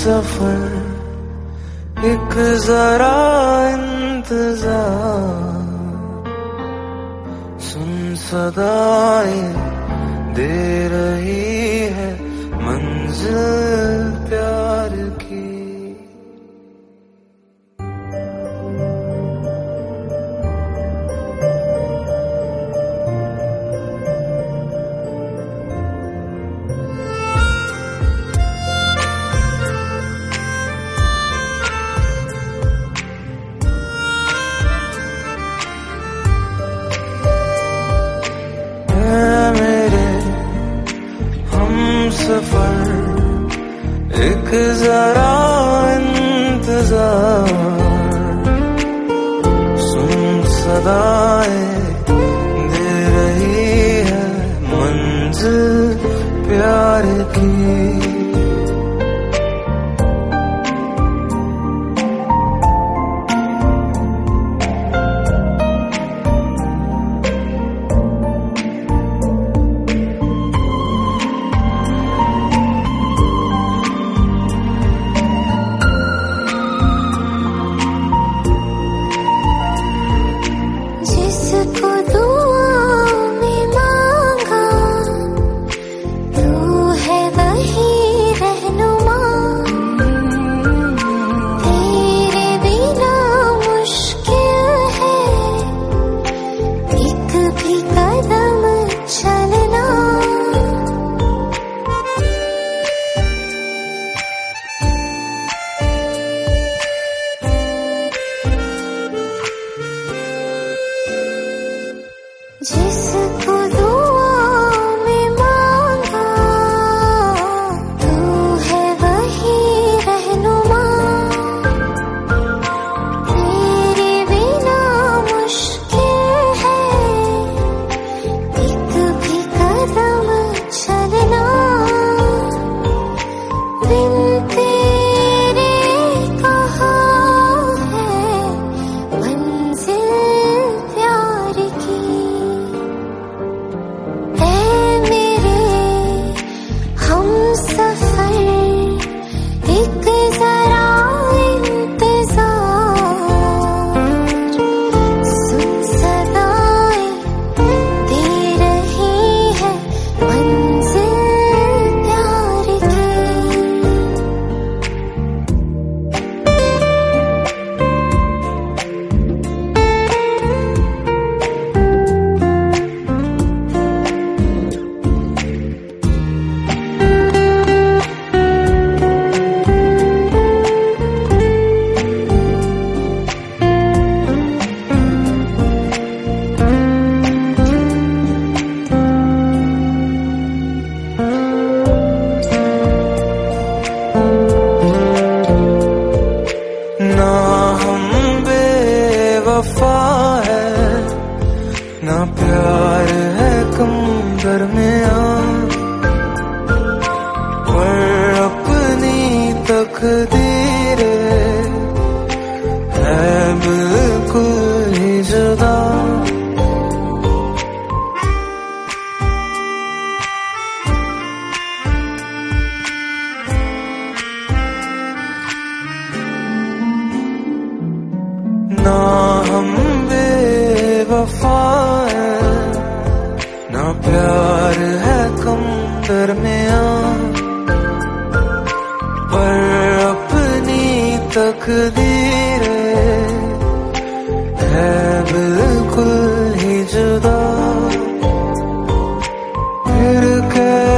सफ़र एक जरा इंतज़ार। सुन सदाए दे रही है मंजिल प्यार। जरा इंतज़ार। सुन सदाए ना हम बेवफा है, ना प्यार है कम दरमिया पर अपनी तकदीर है बिल्कुल ही जुदा। फिर कह